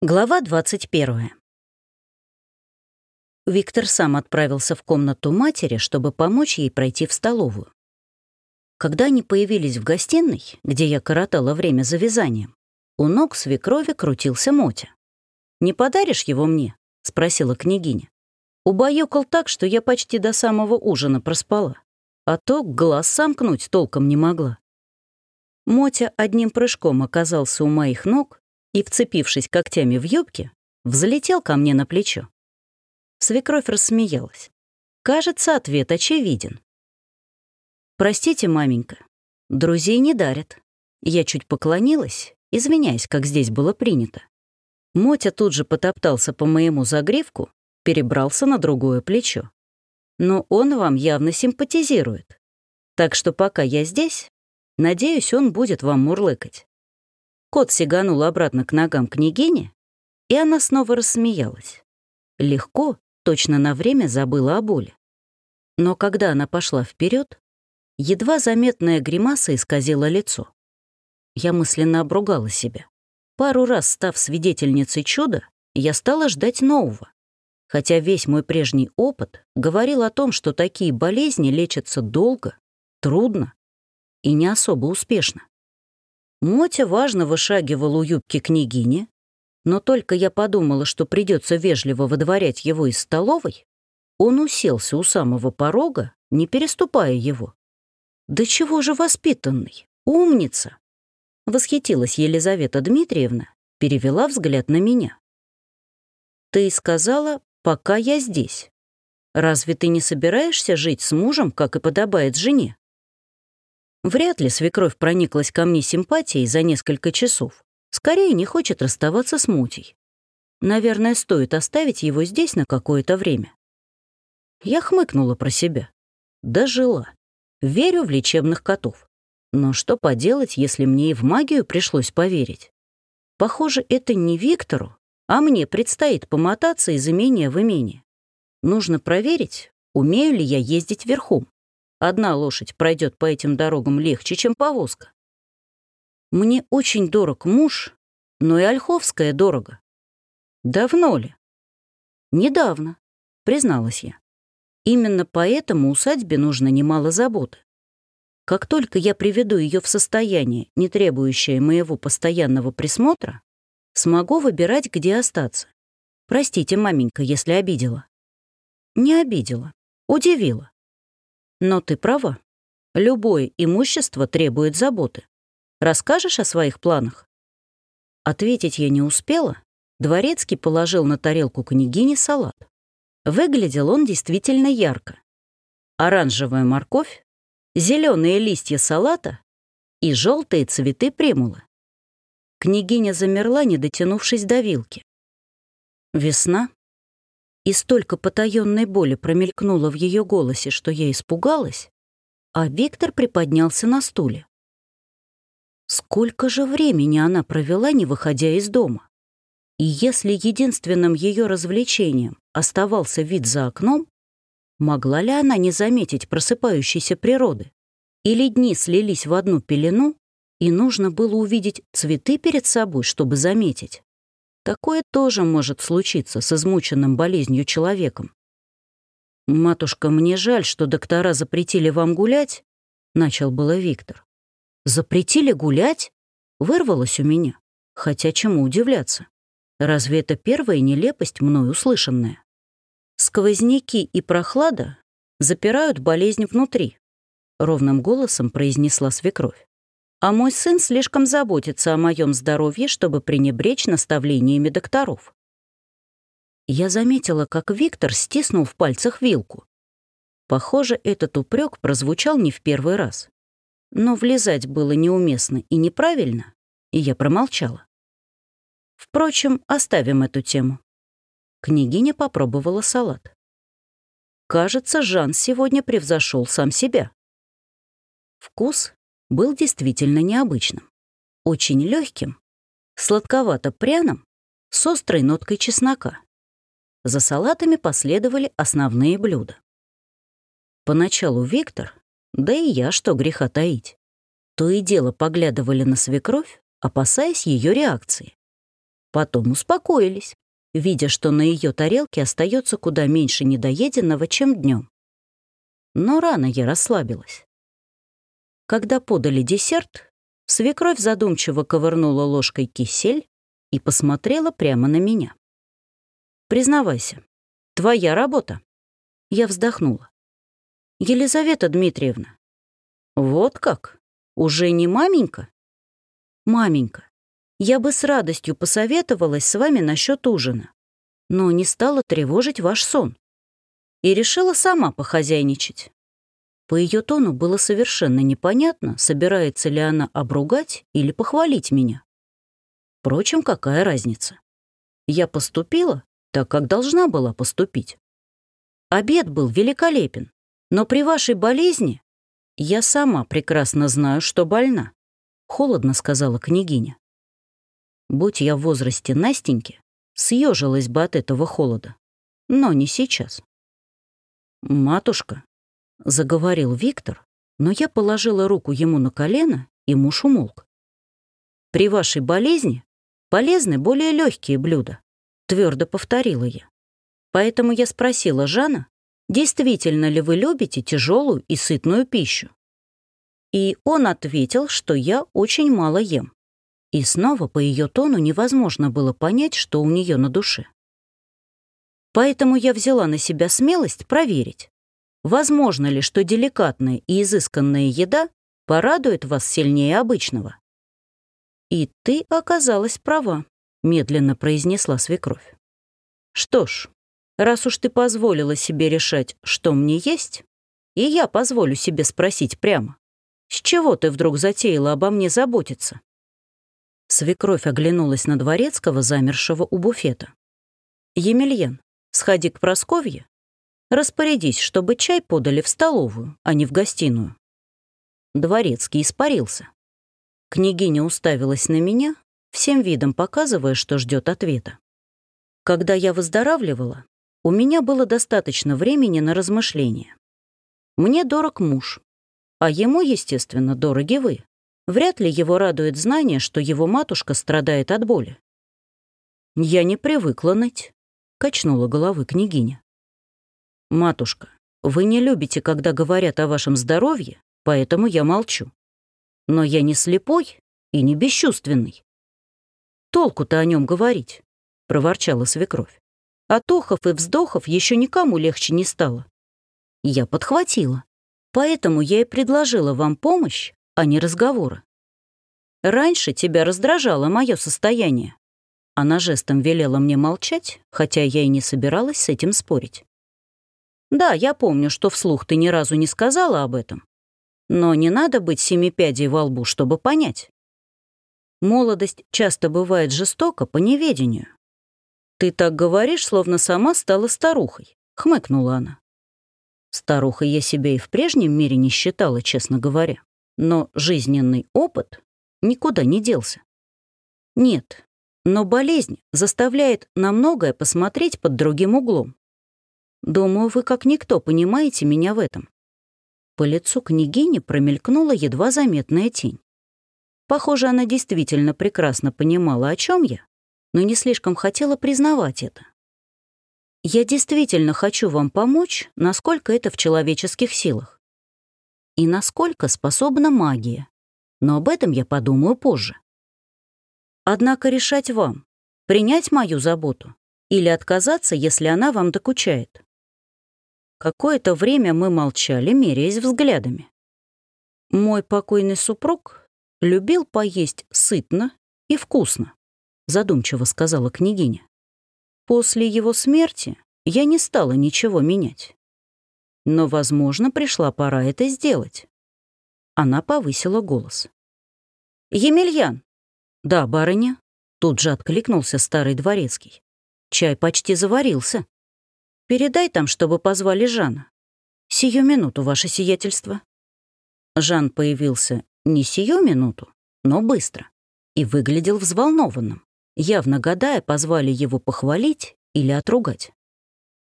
Глава 21. Виктор сам отправился в комнату матери, чтобы помочь ей пройти в столовую. Когда они появились в гостиной, где я коротала время за вязанием, у ног свекрови крутился Мотя. «Не подаришь его мне?» — спросила княгиня. Убаюкал так, что я почти до самого ужина проспала, а то глаз сомкнуть толком не могла. Мотя одним прыжком оказался у моих ног и, вцепившись когтями в юбки, взлетел ко мне на плечо. Свекровь рассмеялась. Кажется, ответ очевиден. «Простите, маменька, друзей не дарят». Я чуть поклонилась, извиняясь, как здесь было принято. Мотя тут же потоптался по моему загривку, перебрался на другое плечо. Но он вам явно симпатизирует. Так что пока я здесь, надеюсь, он будет вам мурлыкать. Кот сиганул обратно к ногам княгини, и она снова рассмеялась. Легко, точно на время забыла о боли. Но когда она пошла вперед, едва заметная гримаса исказила лицо. Я мысленно обругала себя. Пару раз став свидетельницей чуда, я стала ждать нового. Хотя весь мой прежний опыт говорил о том, что такие болезни лечатся долго, трудно и не особо успешно. Мотя важно вышагивал у юбки княгини, но только я подумала, что придется вежливо выдворять его из столовой, он уселся у самого порога, не переступая его. «Да чего же воспитанный? Умница!» Восхитилась Елизавета Дмитриевна, перевела взгляд на меня. «Ты сказала, пока я здесь. Разве ты не собираешься жить с мужем, как и подобает жене?» Вряд ли свекровь прониклась ко мне симпатией за несколько часов. Скорее, не хочет расставаться с Мутей. Наверное, стоит оставить его здесь на какое-то время. Я хмыкнула про себя. Дожила. Верю в лечебных котов. Но что поделать, если мне и в магию пришлось поверить? Похоже, это не Виктору, а мне предстоит помотаться из имения в имение. Нужно проверить, умею ли я ездить верхом. Одна лошадь пройдет по этим дорогам легче, чем повозка. Мне очень дорог муж, но и Ольховская дорого. Давно ли? Недавно, призналась я. Именно поэтому усадьбе нужно немало заботы. Как только я приведу ее в состояние, не требующее моего постоянного присмотра, смогу выбирать, где остаться. Простите, маменька, если обидела. Не обидела, удивила. Но ты права. Любое имущество требует заботы. Расскажешь о своих планах?» Ответить я не успела. Дворецкий положил на тарелку княгини салат. Выглядел он действительно ярко. Оранжевая морковь, зеленые листья салата и желтые цветы примула. Княгиня замерла, не дотянувшись до вилки. Весна и столько потаенной боли промелькнуло в ее голосе, что я испугалась, а Виктор приподнялся на стуле. Сколько же времени она провела, не выходя из дома? И если единственным ее развлечением оставался вид за окном, могла ли она не заметить просыпающейся природы? Или дни слились в одну пелену, и нужно было увидеть цветы перед собой, чтобы заметить? Такое тоже может случиться с измученным болезнью человеком. «Матушка, мне жаль, что доктора запретили вам гулять», — начал было Виктор. «Запретили гулять?» — вырвалось у меня. Хотя чему удивляться? Разве это первая нелепость, мной услышанная? «Сквозняки и прохлада запирают болезнь внутри», — ровным голосом произнесла свекровь а мой сын слишком заботится о моем здоровье, чтобы пренебречь наставлениями докторов. Я заметила, как Виктор стиснул в пальцах вилку. Похоже, этот упрек прозвучал не в первый раз. Но влезать было неуместно и неправильно, и я промолчала. Впрочем, оставим эту тему. Княгиня попробовала салат. Кажется, Жан сегодня превзошел сам себя. Вкус был действительно необычным. Очень легким, сладковато-пряным, с острой ноткой чеснока. За салатами последовали основные блюда. Поначалу Виктор, да и я, что греха таить, то и дело поглядывали на свекровь, опасаясь ее реакции. Потом успокоились, видя, что на ее тарелке остается куда меньше недоеденного, чем днем. Но рано я расслабилась. Когда подали десерт, свекровь задумчиво ковырнула ложкой кисель и посмотрела прямо на меня. «Признавайся, твоя работа?» Я вздохнула. «Елизавета Дмитриевна». «Вот как? Уже не маменька?» «Маменька, я бы с радостью посоветовалась с вами насчет ужина, но не стала тревожить ваш сон. И решила сама похозяйничать. По ее тону было совершенно непонятно, собирается ли она обругать или похвалить меня. Впрочем, какая разница? Я поступила так, как должна была поступить. Обед был великолепен, но при вашей болезни я сама прекрасно знаю, что больна, холодно сказала княгиня. Будь я в возрасте Настеньки, съежилась бы от этого холода. Но не сейчас. «Матушка», — заговорил Виктор, но я положила руку ему на колено, и муж умолк. «При вашей болезни полезны более легкие блюда», — твердо повторила я. Поэтому я спросила Жана, действительно ли вы любите тяжелую и сытную пищу. И он ответил, что я очень мало ем. И снова по ее тону невозможно было понять, что у нее на душе. Поэтому я взяла на себя смелость проверить, возможно ли, что деликатная и изысканная еда порадует вас сильнее обычного. «И ты оказалась права», — медленно произнесла свекровь. «Что ж, раз уж ты позволила себе решать, что мне есть, и я позволю себе спросить прямо, с чего ты вдруг затеяла обо мне заботиться?» Свекровь оглянулась на дворецкого, замершего у буфета. «Емельян, сходи к Просковье. Распорядись, чтобы чай подали в столовую, а не в гостиную». Дворецкий испарился. Княгиня уставилась на меня, всем видом показывая, что ждет ответа. Когда я выздоравливала, у меня было достаточно времени на размышления. Мне дорог муж, а ему, естественно, дороги вы. Вряд ли его радует знание, что его матушка страдает от боли. «Я не привыкла ныть», — качнула головы княгиня. «Матушка, вы не любите, когда говорят о вашем здоровье, поэтому я молчу. Но я не слепой и не бесчувственный. Толку-то о нем говорить», — проворчала свекровь. От охов и вздохов еще никому легче не стало. Я подхватила. Поэтому я и предложила вам помощь а не разговора. Раньше тебя раздражало мое состояние. Она жестом велела мне молчать, хотя я и не собиралась с этим спорить. Да, я помню, что вслух ты ни разу не сказала об этом. Но не надо быть семипядей во лбу, чтобы понять. Молодость часто бывает жестока по неведению. «Ты так говоришь, словно сама стала старухой», — хмыкнула она. Старухой я себя и в прежнем мире не считала, честно говоря но жизненный опыт никуда не делся. Нет, но болезнь заставляет на многое посмотреть под другим углом. Думаю, вы как никто понимаете меня в этом. По лицу княгини промелькнула едва заметная тень. Похоже, она действительно прекрасно понимала, о чем я, но не слишком хотела признавать это. Я действительно хочу вам помочь, насколько это в человеческих силах и насколько способна магия. Но об этом я подумаю позже. Однако решать вам, принять мою заботу или отказаться, если она вам докучает. Какое-то время мы молчали, меряясь взглядами. Мой покойный супруг любил поесть сытно и вкусно, задумчиво сказала княгиня. После его смерти я не стала ничего менять. Но, возможно, пришла пора это сделать. Она повысила голос. «Емельян!» «Да, барыня?» Тут же откликнулся старый дворецкий. «Чай почти заварился. Передай там, чтобы позвали Жана. Сию минуту, ваше сиятельство». Жан появился не сию минуту, но быстро, и выглядел взволнованным, явно гадая, позвали его похвалить или отругать.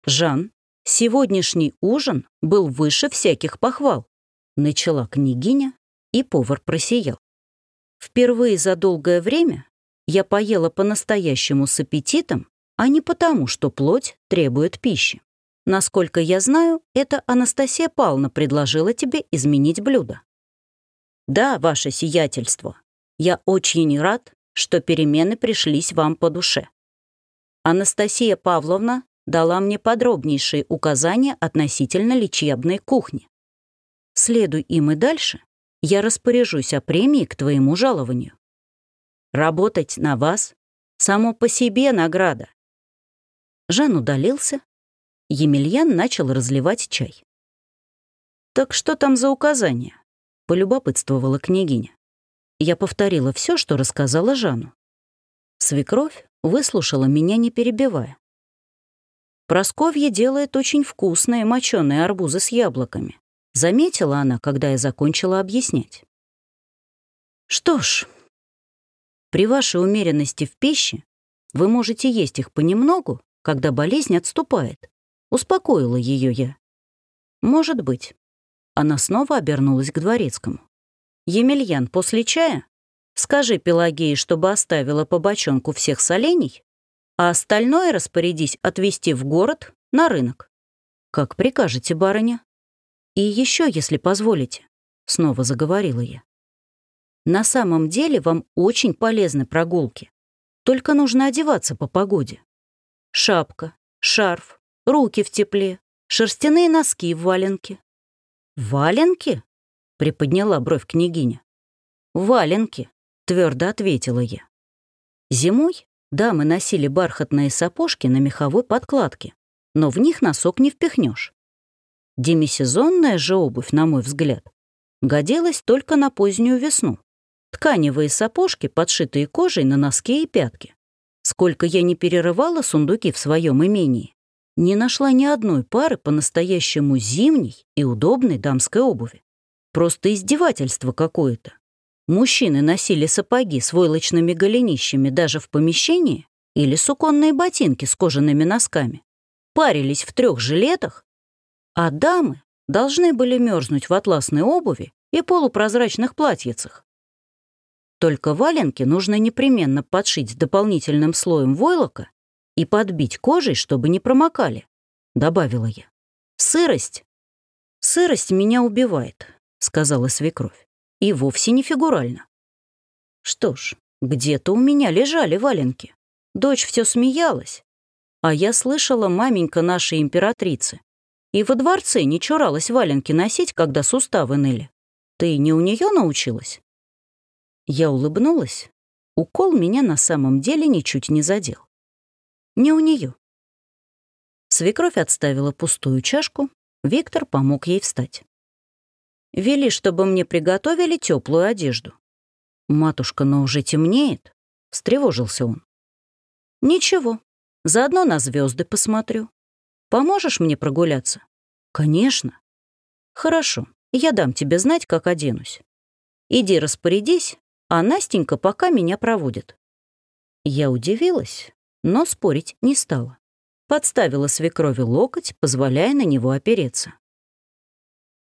Жан Сегодняшний ужин был выше всяких похвал, начала княгиня, и повар просиял. Впервые за долгое время я поела по-настоящему с аппетитом, а не потому, что плоть требует пищи. Насколько я знаю, это Анастасия Павловна предложила тебе изменить блюдо. Да, ваше сиятельство, я очень рад, что перемены пришлись вам по душе. Анастасия Павловна дала мне подробнейшие указания относительно лечебной кухни. Следуй им и дальше, я распоряжусь о премии к твоему жалованию. Работать на вас — само по себе награда. Жан удалился, Емельян начал разливать чай. «Так что там за указание?» — полюбопытствовала княгиня. Я повторила все, что рассказала Жану. Свекровь выслушала меня, не перебивая. Просковья делает очень вкусные моченые арбузы с яблоками. Заметила она, когда я закончила объяснять. Что ж, при вашей умеренности в пище вы можете есть их понемногу, когда болезнь отступает. Успокоила ее я. Может быть. Она снова обернулась к дворецкому. Емельян, после чая скажи Пелагее, чтобы оставила по бочонку всех солений, а остальное распорядись отвезти в город на рынок. Как прикажете, барыня. И еще, если позволите, снова заговорила я. На самом деле вам очень полезны прогулки. Только нужно одеваться по погоде. Шапка, шарф, руки в тепле, шерстяные носки в валенке. «Валенки?» — приподняла бровь княгиня. «Валенки», — твердо ответила я. Зимой дамы носили бархатные сапожки на меховой подкладке, но в них носок не впихнешь. Демисезонная же обувь, на мой взгляд, годилась только на позднюю весну. Тканевые сапожки, подшитые кожей на носки и пятки. Сколько я не перерывала сундуки в своем имении, не нашла ни одной пары по-настоящему зимней и удобной дамской обуви. Просто издевательство какое-то. Мужчины носили сапоги с войлочными голенищами даже в помещении или суконные ботинки с кожаными носками. Парились в трех жилетах, а дамы должны были мерзнуть в атласной обуви и полупрозрачных платьицах. Только валенки нужно непременно подшить дополнительным слоем войлока и подбить кожей, чтобы не промокали», — добавила я. «Сырость. Сырость меня убивает», — сказала свекровь. «И вовсе не фигурально». Что ж, где-то у меня лежали валенки. Дочь все смеялась. А я слышала маменька нашей императрицы. И во дворце не чуралась валенки носить, когда суставы ныли. Ты не у нее научилась? Я улыбнулась. Укол меня на самом деле ничуть не задел. Не у нее. Свекровь отставила пустую чашку, Виктор помог ей встать. «Вели, чтобы мне приготовили теплую одежду». «Матушка, но уже темнеет», — встревожился он. «Ничего, заодно на звезды посмотрю. Поможешь мне прогуляться?» «Конечно». «Хорошо, я дам тебе знать, как оденусь. Иди распорядись, а Настенька пока меня проводит». Я удивилась, но спорить не стала. Подставила свекрови локоть, позволяя на него опереться.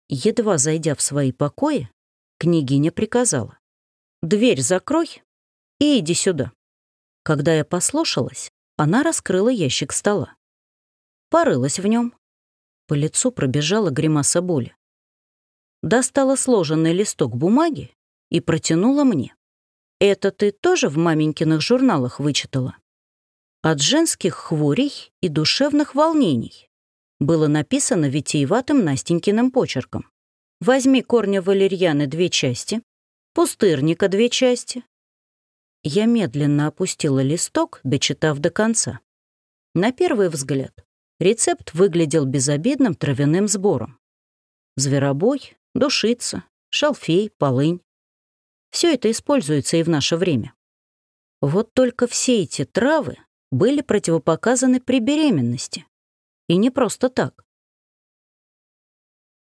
Едва зайдя в свои покои, княгиня приказала. «Дверь закрой и иди сюда». Когда я послушалась, она раскрыла ящик стола. Порылась в нем. По лицу пробежала гримаса боли. Достала сложенный листок бумаги и протянула мне. «Это ты тоже в маменькиных журналах вычитала?» «От женских хворей и душевных волнений» было написано витиеватым Настенькиным почерком. «Возьми корня валерьяны две части, пустырника две части». Я медленно опустила листок, дочитав до конца. На первый взгляд рецепт выглядел безобидным травяным сбором. Зверобой, душица, шалфей, полынь. Все это используется и в наше время. Вот только все эти травы были противопоказаны при беременности. И не просто так.